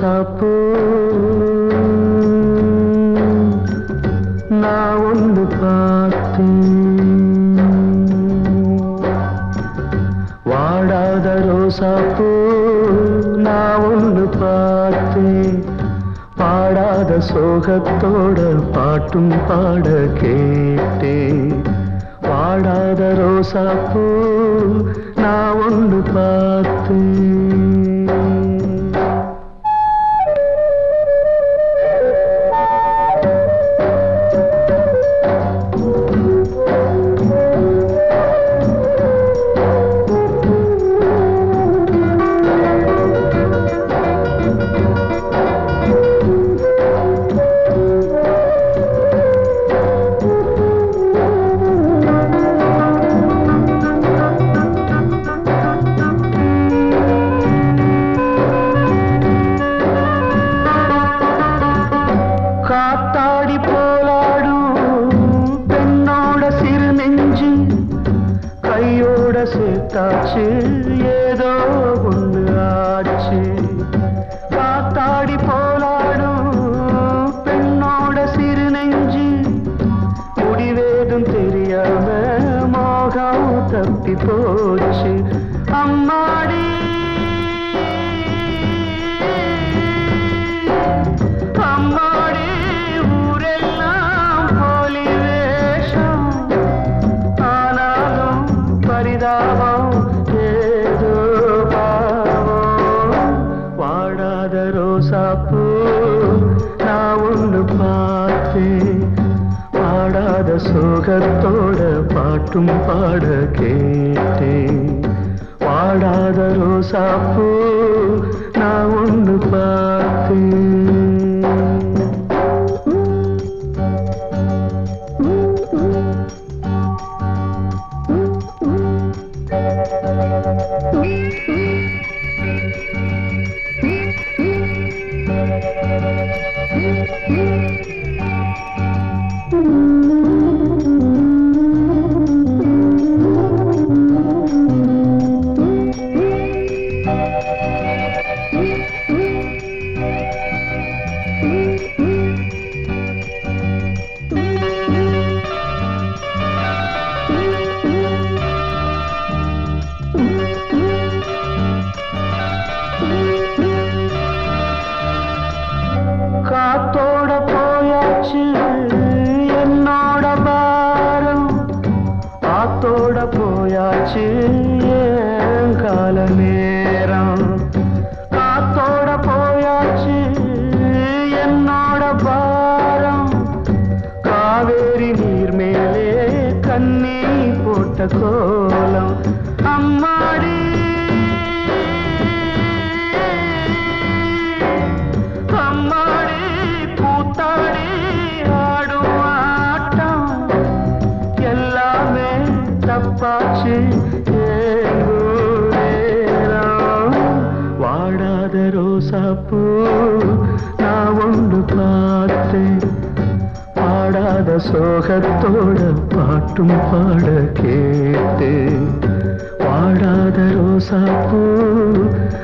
ரோசாப்பூ நான் ஒன்று பார்த்தேன். வாடாத ரோசாப்பூ நான் ஒன்று பார்த்தேன். பாடாத சோகத்தோட பாட்டும் பாட கேட்டேன். வாடாத ரோசாப்பூ நான் ஒன்று பார்த்தேன். கையோட ஏதோ ஒன்று ஆச்சு. காத்தாடி போலாடும் பெண்ணோட சிறு நெஞ்சு. முடிவேதும் தெரியாம மோகம் தப்பி போச்சு. அம்மாடி சோகத்தோட பாட்டும் பாட கேட்டேன் வாடாத ரோசாப்பூ நான் ஒன்று பா போட்ட கோலம் அம்மாடி அம்மாடி பூத்தாடி ஆடும் ஆட்டம் எல்லாமே தப்பாச்சு ஏங்கோ நேரம். வாடாத ரோசாப்பூ நான் ஒன்று பார்த்தேன் பாடாத சோகத்தோட பாட்டும் பாட கேட்டு வாடாத ரோசா நான்